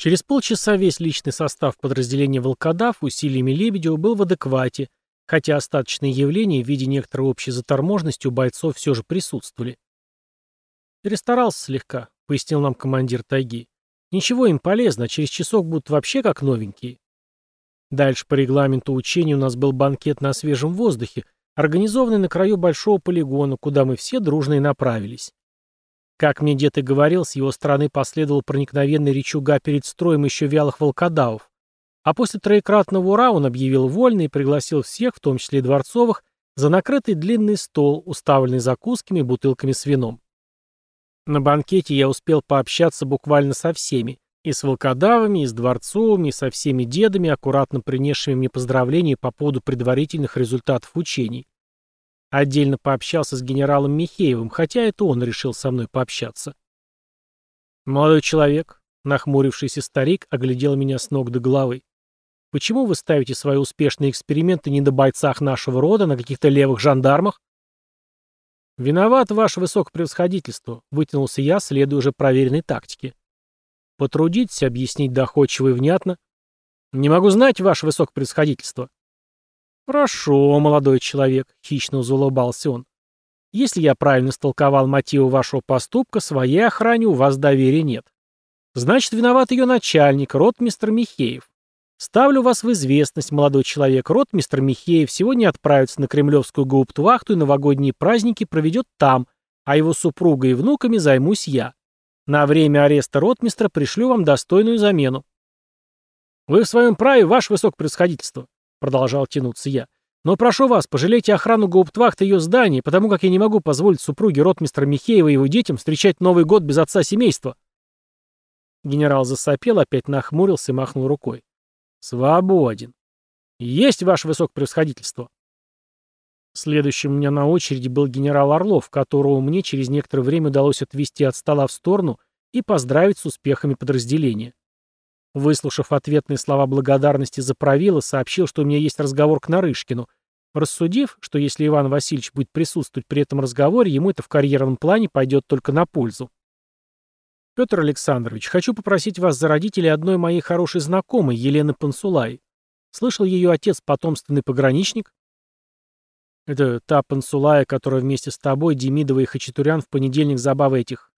Через полчаса весь личный состав подразделения «Волкодав» усилиями Лебедева был в адеквате, хотя остаточные явления в виде некоторой общей заторможенности у бойцов все же присутствовали. «Перестарался слегка», — пояснил нам командир тайги. «Ничего им полезно, а через часок будут вообще как новенькие». Дальше по регламенту учения у нас был банкет на свежем воздухе, организованный на краю большого полигона, куда мы все дружно и направились. Как мне дед и говорил, с его стороны последовал проникновенный речуга перед строем еще вялых волкодавов. А после троекратного ура он объявил вольный и пригласил всех, в том числе и дворцовых, за накрытый длинный стол, уставленный закусками и бутылками с вином. На банкете я успел пообщаться буквально со всеми, и с волкодавами, и с дворцовыми, и со всеми дедами, аккуратно принесшими мне поздравления по поводу предварительных результатов учений. Отдельно пообщался с генералом Михеевым, хотя это он решил со мной пообщаться. «Молодой человек», — нахмурившийся старик, оглядел меня с ног до головы. «Почему вы ставите свои успешные эксперименты не на бойцах нашего рода, на каких-то левых жандармах?» «Виноват ваше высокопревосходительство», — вытянулся я, следуя уже проверенной тактике. «Потрудитесь объяснить доходчиво и внятно». «Не могу знать, ваше высокопревосходительство», «Хорошо, молодой человек», — хищно заулыбался он. «Если я правильно истолковал мотивы вашего поступка, своей охране у вас доверия нет. Значит, виноват ее начальник, ротмистр Михеев. Ставлю вас в известность, молодой человек, ротмистр Михеев сегодня отправится на кремлевскую гауптвахту и новогодние праздники проведет там, а его супругой и внуками займусь я. На время ареста ротмистра пришлю вам достойную замену». «Вы в своем праве, ваше высокопредсходительство», Продолжал тянуться я. Но прошу вас, пожалейте охрану гауптвахты ее здания, потому как я не могу позволить супруге ротмистра Михеева и его детям встречать Новый год без отца семейства. Генерал засопел, опять нахмурился и махнул рукой. Свободен. Есть ваше высокопревосходительство. Следующим у меня на очереди был генерал Орлов, которого мне через некоторое время удалось отвести от стола в сторону и поздравить с успехами подразделения. Выслушав ответные слова благодарности за правило, сообщил, что у меня есть разговор к Нарышкину, рассудив, что если Иван Васильевич будет присутствовать при этом разговоре, ему это в карьерном плане пойдет только на пользу. Петр Александрович, хочу попросить вас за родителей одной моей хорошей знакомой, Елены Пансулай. Слышал ее отец потомственный пограничник? Это та Пансулая, которая вместе с тобой, Демидова и Хачатурян в понедельник забавы этих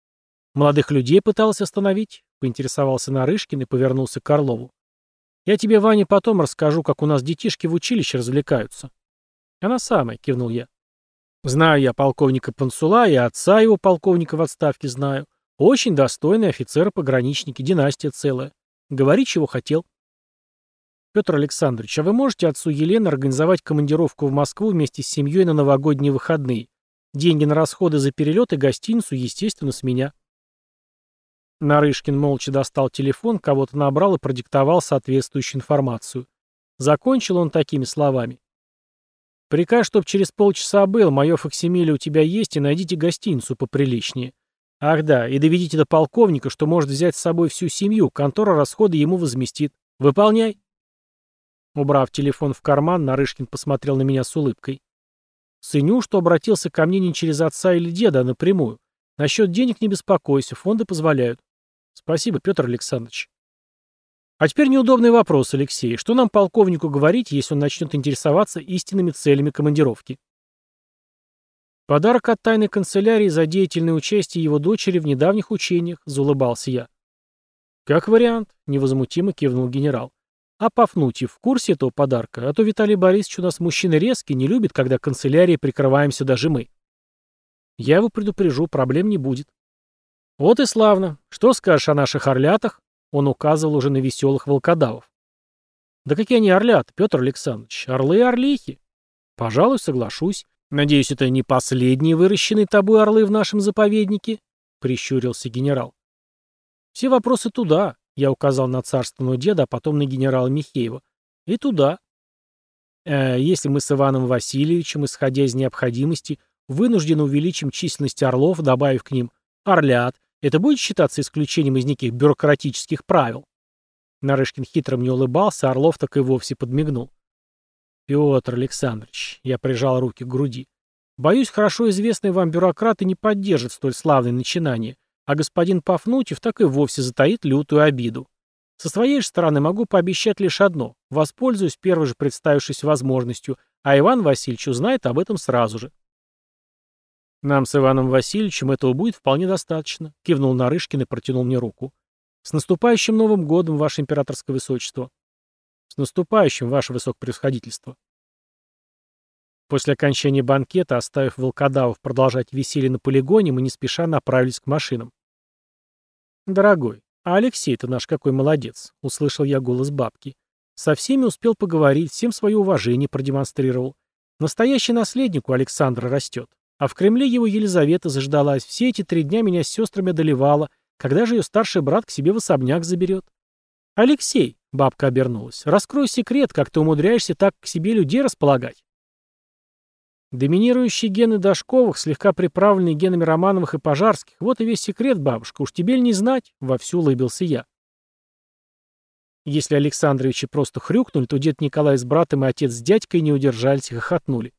молодых людей пыталась остановить? Поинтересовался Нарышкин и повернулся к Орлову. «Я тебе, Ваня, потом расскажу, как у нас детишки в училище развлекаются». «Она самая», — кивнул я. «Знаю я полковника Пансула и отца его полковника в отставке знаю. Очень достойный офицер-пограничники, династия целая. Говори, чего хотел». «Петр Александрович, а вы можете отцу Елены организовать командировку в Москву вместе с семьей на новогодние выходные? Деньги на расходы за перелет и гостиницу, естественно, с меня». Нарышкин молча достал телефон, кого-то набрал и продиктовал соответствующую информацию. Закончил он такими словами. «Приказ, чтоб через полчаса был, мое факсимиле у тебя есть, и найдите гостиницу поприличнее. Ах да, и доведите до полковника, что может взять с собой всю семью, контора расходы ему возместит. Выполняй». Убрав телефон в карман, Нарышкин посмотрел на меня с улыбкой. «Ценю, что обратился ко мне не через отца или деда, а напрямую. Насчет денег не беспокойся, фонды позволяют. Спасибо, Петр Александрович. А теперь неудобный вопрос, Алексей. Что нам полковнику говорить, если он начнет интересоваться истинными целями командировки? Подарок от тайной канцелярии за деятельное участие его дочери в недавних учениях, заулыбался я. Как вариант, невозмутимо кивнул генерал. А Пафнутьев в курсе этого подарка? А то Виталий Борисович у нас мужчина резкий, не любит, когда канцелярией прикрываемся даже мы. Я его предупрежу, проблем не будет. «Вот и славно. Что скажешь о наших орлятах?» Он указывал уже на веселых волкодавов. «Да какие они орлята, Петр Александрович? Орлы и орлихи?» «Пожалуй, соглашусь. Надеюсь, это не последние выращенные тобой орлы в нашем заповеднике?» — прищурился генерал. «Все вопросы туда», — я указал на царственного деда, а потом на генерала Михеева. «И туда». Э, «Если мы с Иваном Васильевичем, исходя из необходимости, вынуждены увеличим численность орлов, добавив к ним орлят, это будет считаться исключением из неких бюрократических правил? Нарышкин хитро мне улыбался, Орлов так и вовсе подмигнул. Петр Александрович, я прижал руки к груди. Боюсь, хорошо известные вам бюрократы не поддержат столь славное начинание, а господин Пафнутьев так и вовсе затаит лютую обиду. Со своей же стороны могу пообещать лишь одно. Воспользуюсь первой же представившейся возможностью, а Иван Васильевич узнает об этом сразу же. «Нам с Иваном Васильевичем этого будет вполне достаточно», — кивнул Нарышкин и протянул мне руку. «С наступающим Новым годом, Ваше Императорское Высочество!» «С наступающим, Ваше Высокопревосходительство!» После окончания банкета, оставив волкодавов продолжать веселье на полигоне, мы не спеша направились к машинам. «Дорогой, а Алексей-то наш какой молодец!» — услышал я голос бабки. «Со всеми успел поговорить, всем свое уважение продемонстрировал. Настоящий наследник у Александра растет. А в Кремле его Елизавета заждалась. Все эти три дня меня с сестрами одолевала. Когда же ее старший брат к себе в особняк заберет?» «Алексей!» — бабка обернулась. «Раскрой секрет, как ты умудряешься так к себе людей располагать». Доминирующие гены Дашковых, слегка приправленные генами Романовых и Пожарских. Вот и весь секрет, бабушка, уж тебе ли не знать, — вовсю улыбился я. Если Александровичи просто хрюкнули, то дед Николай с братом и отец с дядькой не удержались и хохотнули.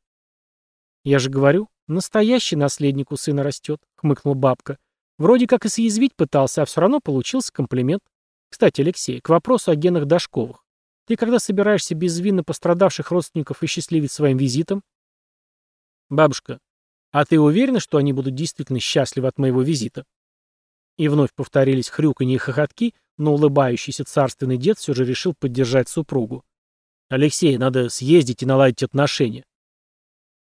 «Я же говорю, настоящий наследник у сына растет», — хмыкнула бабка. «Вроде как и съязвить пытался, а все равно получился комплимент. Кстати, Алексей, к вопросу о генах Дашковых. Ты когда собираешься безвинно пострадавших родственников и счастливить своим визитом?» «Бабушка, а ты уверена, что они будут действительно счастливы от моего визита?» И вновь повторились хрюканье и хохотки, но улыбающийся царственный дед все же решил поддержать супругу. «Алексей, надо съездить и наладить отношения».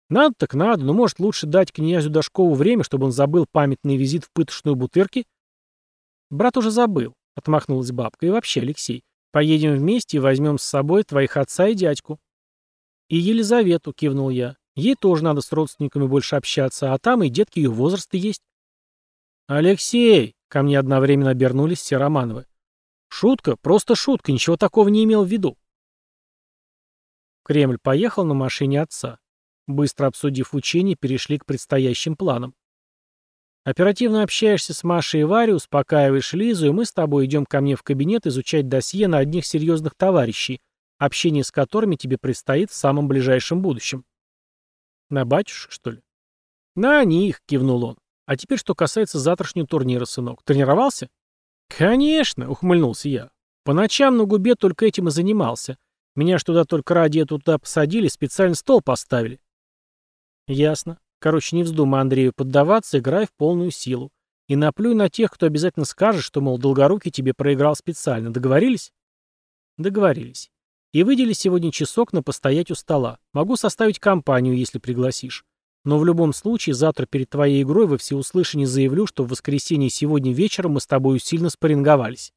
«Надо так надо, но может лучше дать князю Дашкову время, чтобы он забыл памятный визит в пыточную бутырки?» «Брат уже забыл», — отмахнулась бабка. «И вообще, Алексей, поедем вместе и возьмем с собой твоих отца и дядьку». «И Елизавету», — кивнул я. Ей тоже надо с родственниками больше общаться, а там и детки ее возраста есть. «Алексей!» — ко мне одновременно обернулись все Романовы. «Шутка, просто шутка, ничего такого не имел в виду». Кремль поехал на машине отца. Быстро обсудив учение, перешли к предстоящим планам. Оперативно общаешься с Машей и Варей, успокаиваешь Лизу, и мы с тобой идем ко мне в кабинет изучать досье на одних серьезных товарищей, общение с которыми тебе предстоит в самом ближайшем будущем. На батюшек, что ли? На них, кивнул он. А теперь, что касается завтрашнего турнира, сынок. Тренировался? Конечно, ухмыльнулся я. По ночам на губе только этим и занимался. Меня ж туда только ради этого туда посадили, специально стол поставили. Ясно. Короче, не вздумай Андрею поддаваться, играй в полную силу. И наплюй на тех, кто обязательно скажет, что, мол, Долгорукий тебе проиграл специально. Договорились? Договорились. И выдели сегодня часок на постоять у стола. Могу составить компанию, если пригласишь. Но в любом случае, завтра перед твоей игрой во всеуслышание заявлю, что в воскресенье сегодня вечером мы с тобой сильно спарринговались.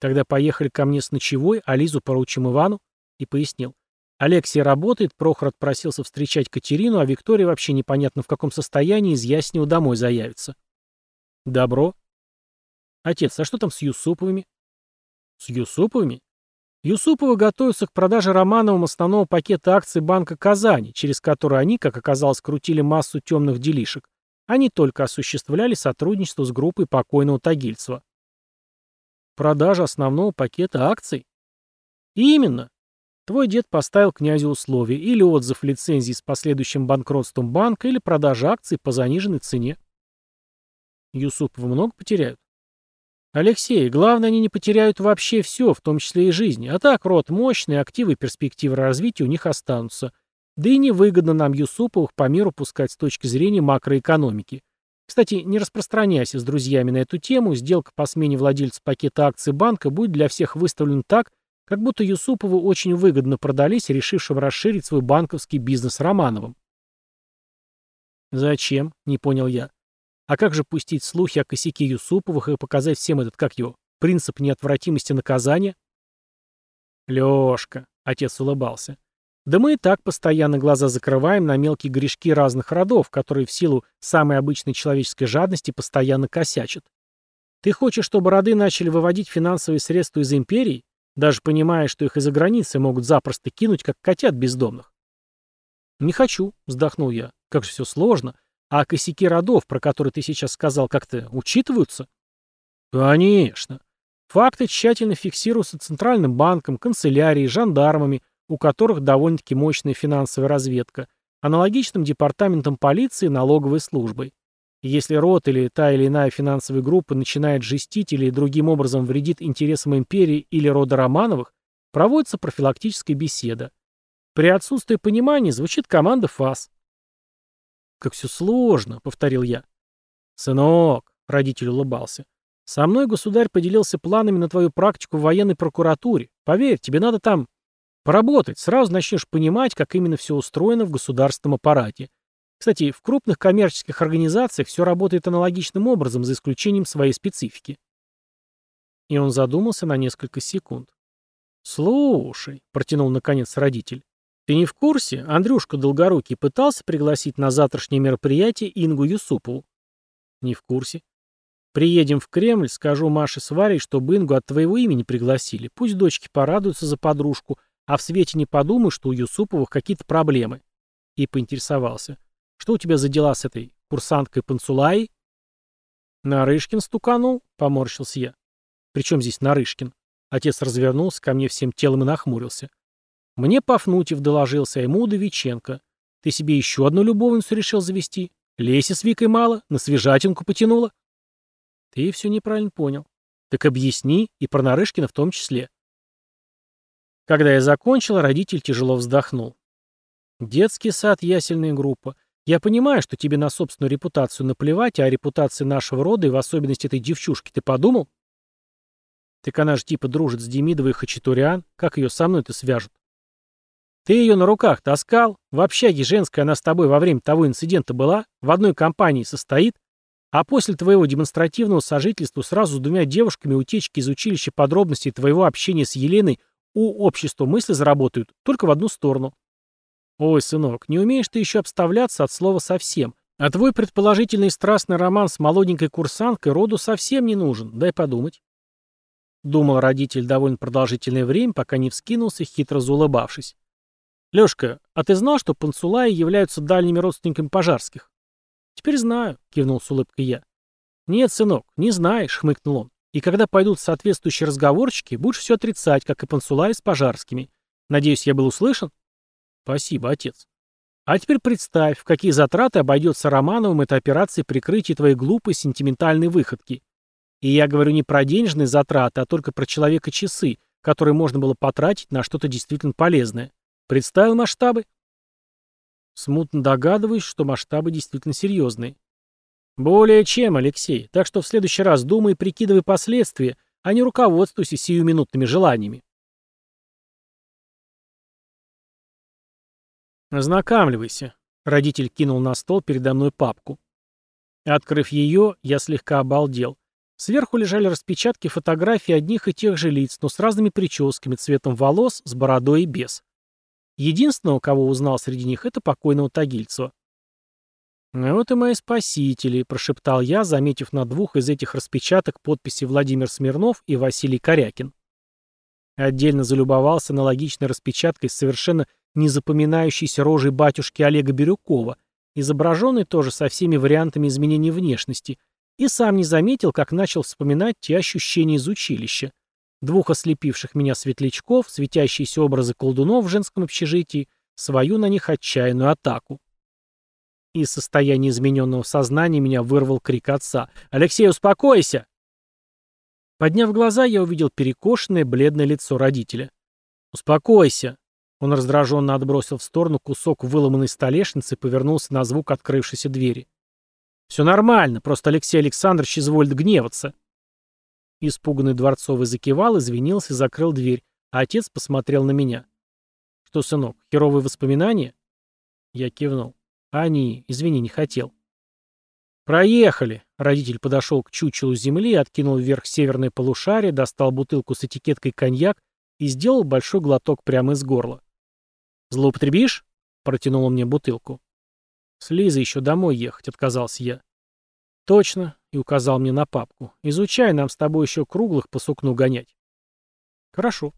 Тогда поехали ко мне с ночевой, а Лизу поручим Ивану, и пояснил. Алексей работает, Прохор отпросился встречать Катерину, а Виктория вообще непонятно в каком состоянии из Яснего домой заявится. Добро. Отец, а что там с Юсуповыми? С Юсуповыми? Юсуповы готовятся к продаже Романовым основного пакета акций Банка Казани, через который они, как оказалось, крутили массу темных делишек. Они только осуществляли сотрудничество с группой покойного Тагильцева. Продажа основного пакета акций? Именно. Твой дед поставил князю условия или отзыв лицензии с последующим банкротством банка, или продажа акций по заниженной цене. Юсуповы много потеряют? Алексей, главное, они не потеряют вообще все, в том числе и жизнь. А так, род мощный, активы и перспективы развития у них останутся. Да и невыгодно нам Юсуповых по миру пускать с точки зрения макроэкономики. Кстати, не распространяйся с друзьями на эту тему, сделка по смене владельца пакета акций банка будет для всех выставлена так, как будто Юсупову очень выгодно продались, решившим расширить свой банковский бизнес Романовым. «Зачем?» — не понял я. А как же пустить слухи о косяке Юсуповых и показать всем этот, как его, принцип неотвратимости наказания? Лёшка, отец улыбался. Да мы и так постоянно глаза закрываем на мелкие грешки разных родов, которые в силу самой обычной человеческой жадности постоянно косячат. Ты хочешь, чтобы роды начали выводить финансовые средства из империи, даже понимая, что их из-за границы могут запросто кинуть, как котят бездомных? Не хочу, вздохнул я. Как же все сложно. А косяки родов, про которые ты сейчас сказал, как-то учитываются? Конечно. Факты тщательно фиксируются Центральным банком, канцелярией, жандармами, у которых довольно-таки мощная финансовая разведка, аналогичным департаментом полиции и налоговой службой. Если род или та или иная финансовая группа начинает жестить или другим образом вредит интересам империи или рода Романовых, проводится профилактическая беседа. При отсутствии понимания звучит команда ФАС. «Как все сложно», — повторил я. «Сынок», — родитель улыбался, — «со мной государь поделился планами на твою практику в военной прокуратуре. Поверь, тебе надо там поработать, сразу начнешь понимать, как именно все устроено в государственном аппарате. Кстати, в крупных коммерческих организациях все работает аналогичным образом, за исключением своей специфики. И он задумался на несколько секунд. «Слушай», — протянул наконец родитель, — «ты не в курсе? Андрюшка Долгорукий пытался пригласить на завтрашнее мероприятие Ингу Юсупову?» «Не в курсе». «Приедем в Кремль, скажу Маше с Варей, чтобы Ингу от твоего имени пригласили. Пусть дочки порадуются за подружку, а в свете не подумай, что у Юсуповых какие-то проблемы». И поинтересовался. Что у тебя за дела с этой курсанткой Панцулай? Нарышкин стуканул, поморщился я. Причем здесь Нарышкин? Отец развернулся ко мне всем телом и нахмурился. Мне Пафнутьев доложился, а ему Удовиченко. Ты себе еще одну любовницу решил завести? Леси с Викой мало, на свежатинку потянула? Ты все неправильно понял. Так объясни, и про Нарышкина в том числе. Когда я закончил, родитель тяжело вздохнул. Детский сад, ясельная группа. Я понимаю, что тебе на собственную репутацию наплевать, а о репутации нашего рода и в особенности этой девчушки ты подумал? Так она же типа дружит с Демидовой и Хачатурян. Как ее со мной-то свяжут? Ты ее на руках таскал? В общаге женской она с тобой во время того инцидента была? В одной компании состоит? А после твоего демонстративного сожительства сразу с двумя девушками утечки из училища подробностей твоего общения с Еленой у общества мысли заработают только в одну сторону. «Ой, сынок, не умеешь ты еще обставляться от слова совсем. А твой предположительный страстный роман с молоденькой курсанткой роду совсем не нужен. Дай подумать». Думал родитель довольно продолжительное время, пока не вскинулся, хитро заулыбавшись. «Лешка, а ты знал, что панцулаи являются дальними родственниками пожарских?» «Теперь знаю», — кивнул с улыбкой я. «Нет, сынок, не знаешь», — хмыкнул он. «И когда пойдут соответствующие разговорчики, будешь все отрицать, как и панцулаи с пожарскими. Надеюсь, я был услышан?» Спасибо, отец. А теперь представь, в какие затраты обойдется Романовым эта операция прикрытия твоей глупой сентиментальной выходки. И я говорю не про денежные затраты, а только про человека-часы, которые можно было потратить на что-то действительно полезное. Представил масштабы? Смутно догадываюсь, что масштабы действительно серьезные. Более чем, Алексей. Так что в следующий раз думай и прикидывай последствия, а не руководствуйся сиюминутными желаниями. «Ознакомливайся», — родитель кинул на стол передо мной папку. Открыв ее, я слегка обалдел. Сверху лежали распечатки фотографий одних и тех же лиц, но с разными прическами, цветом волос, с бородой и без. Единственного, кого узнал среди них, это покойного Тагильцева. «Ну «Вот и мои спасители», — прошептал я, заметив на двух из этих распечаток подписи Владимир Смирнов и Василий Корякин. Отдельно залюбовался аналогичной распечаткой с совершенно незапоминающейся рожей батюшки Олега Бирюкова, изображенный тоже со всеми вариантами изменения внешности, и сам не заметил, как начал вспоминать те ощущения из училища. Двух ослепивших меня светлячков, светящиеся образы колдунов в женском общежитии, свою на них отчаянную атаку. Из состояния измененного сознания меня вырвал крик отца. «Алексей, успокойся!» Подняв глаза, я увидел перекошенное, бледное лицо родителя. «Успокойся!» Он раздраженно отбросил в сторону кусок выломанной столешницы и повернулся на звук открывшейся двери. «Все нормально, просто Алексей Александрович изволит гневаться». Испуганный Дворцовый закивал, извинился и закрыл дверь, а отец посмотрел на меня. «Что, сынок, херовые воспоминания?» Я кивнул. «Они, извини, не хотел». «Проехали!» Родитель подошел к чучелу земли, откинул вверх северное полушарие, достал бутылку с этикеткой коньяк и сделал большой глоток прямо из горла. «Злоупотребишь?» — протянул он мне бутылку. «С Лизой еще домой ехать», — отказался я. «Точно», — и указал мне на папку. «Изучай, нам с тобой еще круглых по сукну гонять». «Хорошо».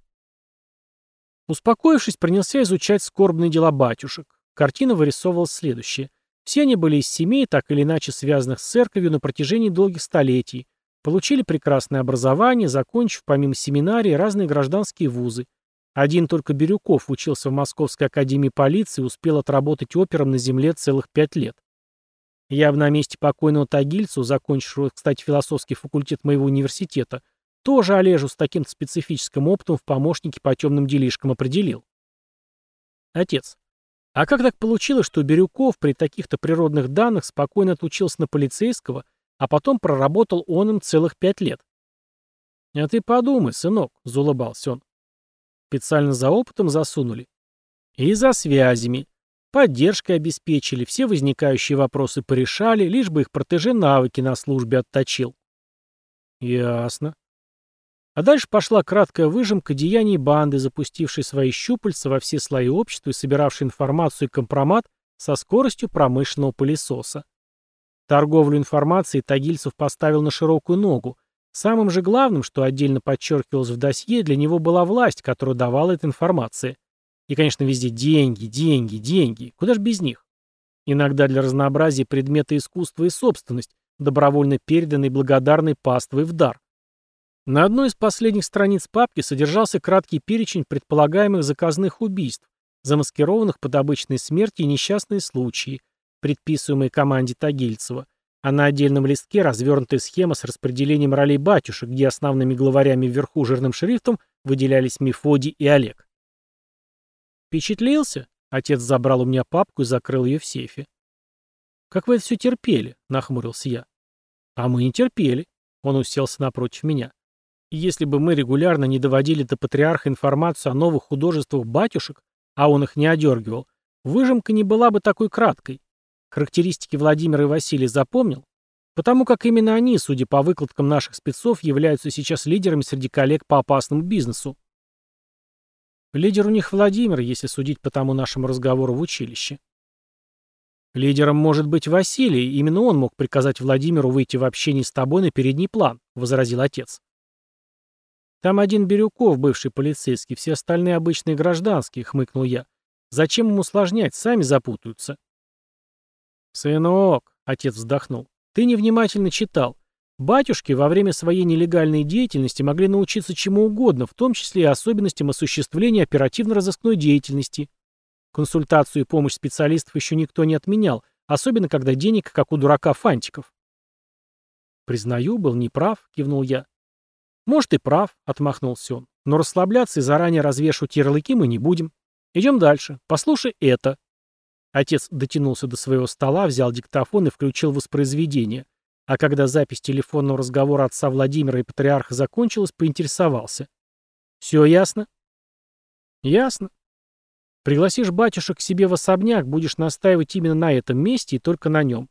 Успокоившись, принялся изучать скорбные дела батюшек. Картина вырисовывалась следующее. Все они были из семей, так или иначе связанных с церковью на протяжении долгих столетий, получили прекрасное образование, закончив помимо семинарии разные гражданские вузы, один только Бирюков учился в Московской академии полиции и успел отработать опером на земле целых пять лет. Я бы на месте покойного Тагильцу, закончившего, кстати, философский факультет моего университета, тоже Олежу с таким специфическим опытом в помощнике по темным делишкам определил. Отец, а как так получилось, что Бирюков при таких-то природных данных спокойно отучился на полицейского, а потом проработал он им целых пять лет? А ты подумай, сынок, заулыбался он. Специально за опытом засунули. И за связями. Поддержкой обеспечили, все возникающие вопросы порешали, лишь бы их протеже навыки на службе отточил. Ясно. А дальше пошла краткая выжимка деяний банды, запустившей свои щупальца во все слои общества и собиравшей информацию и компромат со скоростью промышленного пылесоса. Торговлю информацией Тагильцев поставил на широкую ногу. Самым же главным, что отдельно подчеркивалось в досье, для него была власть, которую давала эта информация. И, конечно, везде деньги, деньги, деньги. Куда ж без них? Иногда для разнообразия предметы искусства и собственность, добровольно переданной благодарной паствой в дар. На одной из последних страниц папки содержался краткий перечень предполагаемых заказных убийств, замаскированных под обычные смерти и несчастные случаи, предписываемые команде Тагильцева, а на отдельном листке развернутая схема с распределением ролей батюшек, где основными главарями вверху жирным шрифтом выделялись Мефодий и Олег. «Впечатлился?» — отец забрал у меня папку и закрыл ее в сейфе. «Как вы это все терпели?» — нахмурился я. «А мы не терпели», — он уселся напротив меня. Если бы мы регулярно не доводили до патриарха информацию о новых художествах батюшек, а он их не одергивал, выжимка не была бы такой краткой. Характеристики Владимира и Василия запомнил? Потому как именно они, судя по выкладкам наших спецов, являются сейчас лидерами среди коллег по опасному бизнесу. Лидер у них Владимир, если судить по тому нашему разговору в училище. Лидером может быть Василий, именно он мог приказать Владимиру выйти в общении с тобой на передний план, возразил отец. Там один Бирюков, бывший полицейский, все остальные обычные гражданские, хмыкнул я. Зачем им усложнять, сами запутаются. Сынок, отец вздохнул, ты невнимательно читал. Батюшки во время своей нелегальной деятельности могли научиться чему угодно, в том числе и особенностям осуществления оперативно-розыскной деятельности. Консультацию и помощь специалистов еще никто не отменял, особенно когда денег, как у дурака фантиков. «Признаю, был неправ», — кивнул я. «Может, и прав», — отмахнулся он. «Но расслабляться и заранее развешивать ярлыки мы не будем. Идем дальше. Послушай это». Отец дотянулся до своего стола, взял диктофон и включил воспроизведение. А когда запись телефонного разговора отца Владимира и патриарха закончилась, поинтересовался. «Все ясно?» «Ясно. Пригласишь батюшек к себе в особняк, будешь настаивать именно на этом месте и только на нем.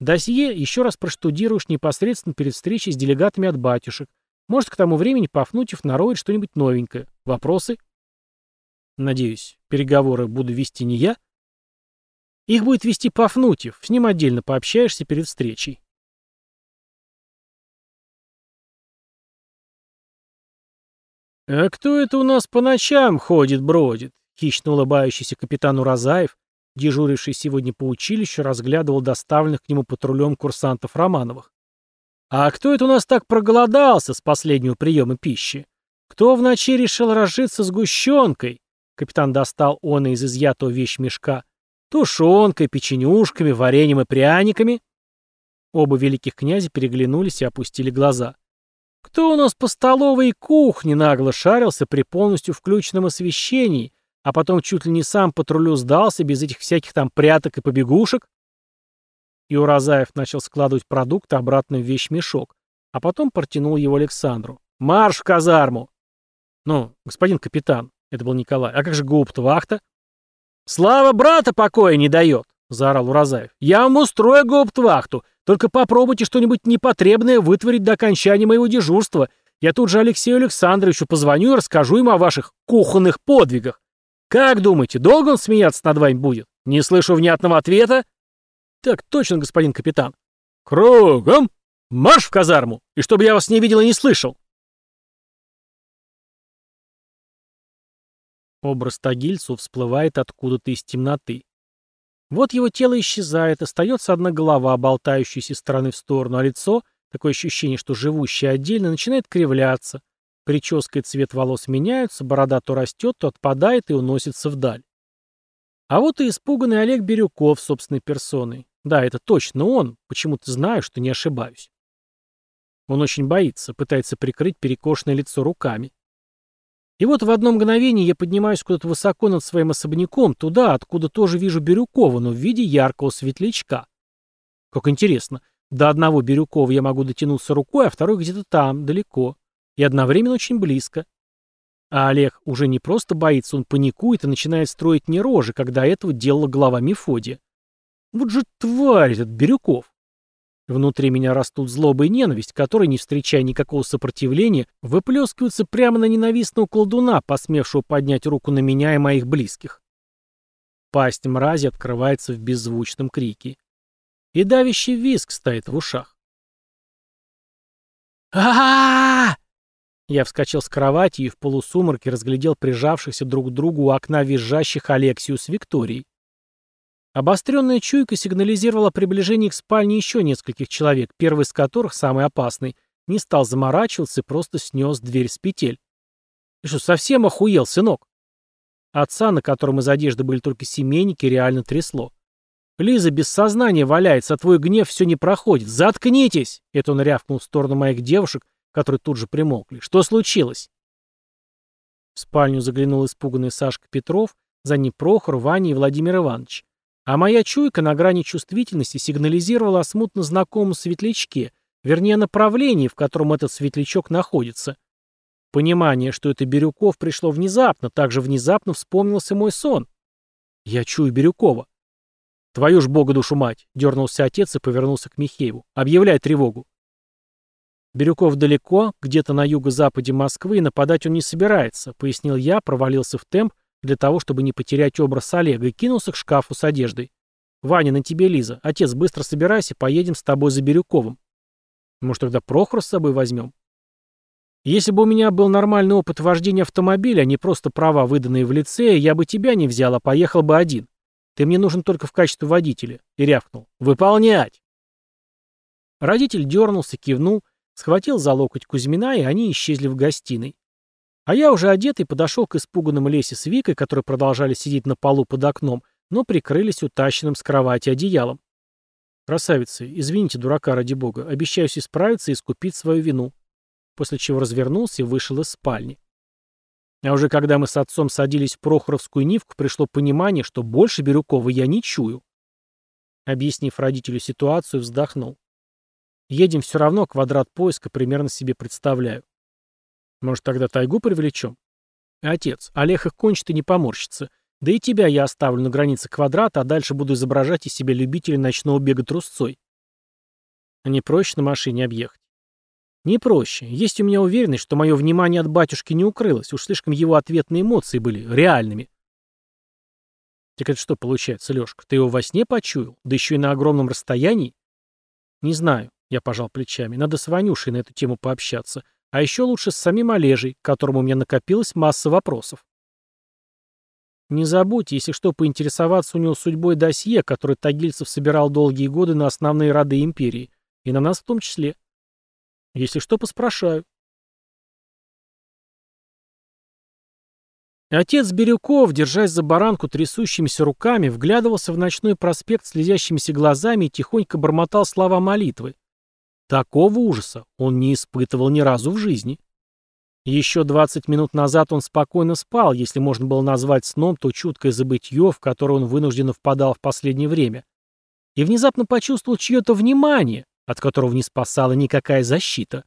Досье еще раз проштудируешь непосредственно перед встречей с делегатами от батюшек, может, к тому времени Пафнутьев нароет что-нибудь новенькое. Вопросы? Надеюсь, переговоры буду вести не я? Их будет вести Пафнутьев. С ним отдельно пообщаешься перед встречей. «А кто это у нас по ночам ходит-бродит?» Хищно улыбающийся капитан Уразаев, дежуривший сегодня по училищу, разглядывал доставленных к нему патрулем курсантов Романовых. «А кто это у нас так проголодался с последнего приема пищи? Кто в ночи решил разжиться сгущенкой?» Капитан достал он из изъятого вещмешка. «Тушенкой, печенюшками, вареньем и пряниками?» Оба великих князя переглянулись и опустили глаза. «Кто у нас по столовой кухне нагло шарился при полностью включенном освещении, а потом чуть ли не сам патрулю сдался без этих всяких там пряток и побегушек?» И Уразаев начал складывать продукты обратно в вещмешок, а потом протянул его Александру. «Марш в казарму!» «Ну, господин капитан», — это был Николай, — «а как же гауптвахта?» «Слава брата покоя не дает!» — заорал Уразаев. «Я вам устрою гауптвахту, только попробуйте что-нибудь непотребное вытворить до окончания моего дежурства. Я тут же Алексею Александровичу позвоню и расскажу ему о ваших кухонных подвигах. Как думаете, долго он смеяться над вами будет? Не слышу внятного ответа?» «Так точно, господин капитан». «Кругом! Марш в казарму! И чтобы я вас не видел и не слышал!» Образ Тагильцу всплывает откуда-то из темноты. Вот его тело исчезает, остается одна голова, болтающаяся из стороны в сторону, а лицо, такое ощущение, что живущее отдельно, начинает кривляться. Прическа и цвет волос меняются, борода то растет, то отпадает и уносится вдаль. А вот и испуганный Олег Бирюков собственной персоной. Да, это точно он, почему-то знаю, что не ошибаюсь. Он очень боится, пытается прикрыть перекошенное лицо руками. И вот в одно мгновение я поднимаюсь куда-то высоко над своим особняком, туда, откуда тоже вижу Бирюкова, но в виде яркого светлячка. Как интересно, до одного Бирюкова я могу дотянуться рукой, а второй где-то там, далеко. И одновременно очень близко. А Олег уже не просто боится, он паникует и начинает строить не рожи, когда этого делала глава Мефодия. Вот же тварь этот Бирюков. Внутри меня растут злоба и ненависть, которые, не встречая никакого сопротивления, выплескиваются прямо на ненавистного колдуна, посмевшего поднять руку на меня и моих близких. Пасть мрази открывается в беззвучном крике. И давящий визг стоит в ушах. а Я вскочил с кровати и в полусумраке разглядел прижавшихся друг к другу у окна визжащих Алексию с Викторией. Обостренная чуйка сигнализировала приближение к спальне еще нескольких человек, первый из которых, самый опасный, не стал заморачиваться и просто снес дверь с петель. «Ты что, совсем охуел, сынок?» Отца, на котором из одежды были только семейники, реально трясло. «Лиза без сознания валяется, а твой гнев все не проходит. Заткнитесь!» Это он рявкнул в сторону моих девушек, которые тут же примолкли. «Что случилось?» В спальню заглянул испуганный Сашка Петров, за ним Прохор, Ваня и Владимир Иванович. А моя чуйка на грани чувствительности сигнализировала о смутно знакомом светлячке, вернее направлении, в котором этот светлячок находится. Понимание, что это Бирюков, пришло внезапно, также внезапно вспомнился мой сон. Я чую Бирюкова. «Твою ж бога душу мать!» — дернулся отец и повернулся к Михееву. «Объявляй тревогу!» «Бирюков далеко, где-то на юго-западе Москвы, и нападать он не собирается», — пояснил я, провалился в темп, для того, чтобы не потерять образ Олега, и кинулся к шкафу с одеждой. «Ваня, на тебе Лиза. Отец, быстро собирайся, поедем с тобой за Бирюковым. Может, тогда Прохора с собой возьмем?» «Если бы у меня был нормальный опыт вождения автомобиля, а не просто права, выданные в лице, я бы тебя не взял, а поехал бы один. Ты мне нужен только в качестве водителя», — и рявкнул. «Выполнять!» Родитель дернулся, кивнул, схватил за локоть Кузьмина, и они исчезли в гостиной. А я уже одетый подошел к испуганному Лесе с Викой, которые продолжали сидеть на полу под окном, но прикрылись утащенным с кровати одеялом. «Красавицы, извините, дурака, ради бога, обещаюсь исправиться и искупить свою вину». После чего развернулся и вышел из спальни. А уже когда мы с отцом садились в Прохоровскую Нивку, пришло понимание, что больше Бирюкова я не чую. Объяснив родителю ситуацию, вздохнул. Едем все равно, квадрат поиска примерно себе представляю. Может, тогда тайгу привлечем? Отец, Олег их кончит и не поморщится. Да и тебя я оставлю на границе квадрата, а дальше буду изображать из себя любителя ночного бега трусцой. А не проще на машине объехать? Не проще. Есть у меня уверенность, что мое внимание от батюшки не укрылось. Уж слишком его ответные эмоции были реальными. Так это что получается, Лешка? Ты его во сне почуял? Да еще и на огромном расстоянии? Не знаю. Я пожал плечами. Надо с Ванюшей на эту тему пообщаться. А еще лучше с самим Олежей, к которому у меня накопилась масса вопросов. Не забудь, если что, поинтересоваться у него судьбой досье, которое Тагильцев собирал долгие годы на основные роды империи, и на нас в том числе. Если что, поспрашаю. Отец Бирюков, держась за баранку трясущимися руками, вглядывался в ночной проспект слезящимися глазами и тихонько бормотал слова молитвы. Такого ужаса он не испытывал ни разу в жизни. Еще 20 минут назад он спокойно спал, если можно было назвать сном то чуткое забытье, в которое он вынужденно впадал в последнее время. И внезапно почувствовал чье-то внимание, от которого не спасала никакая защита.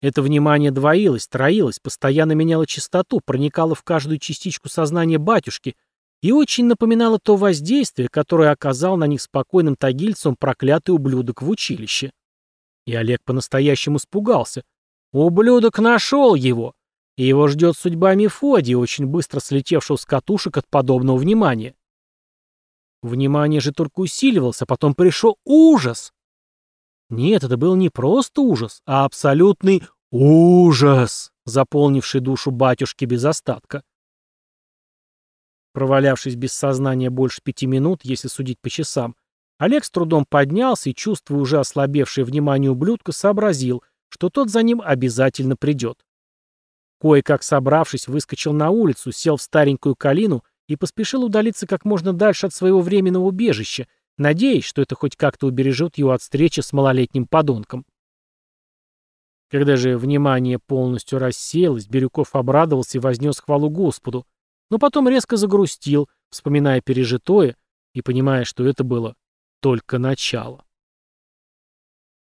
Это внимание двоилось, троилось, постоянно меняло частоту, проникало в каждую частичку сознания батюшки и очень напоминало то воздействие, которое оказал на них спокойным тагильцам проклятый ублюдок в училище. И Олег по-настоящему испугался. Ублюдок нашел его. И его ждет судьба Мефодия, очень быстро слетевшего с катушек от подобного внимания. Внимание же только усиливалось, а потом пришел ужас. Нет, это был не просто ужас, а абсолютный ужас, заполнивший душу батюшки без остатка. Провалявшись без сознания больше пяти минут, если судить по часам, Олег с трудом поднялся и, чувствуя уже ослабевшее внимание ублюдка, сообразил, что тот за ним обязательно придет. Кое-как собравшись, выскочил на улицу, сел в старенькую калину и поспешил удалиться как можно дальше от своего временного убежища, надеясь, что это хоть как-то убережет его от встречи с малолетним подонком. Когда же внимание полностью рассеялось, Бирюков обрадовался и вознес хвалу Господу, но потом резко загрустил, вспоминая пережитое и понимая, что это было только начало.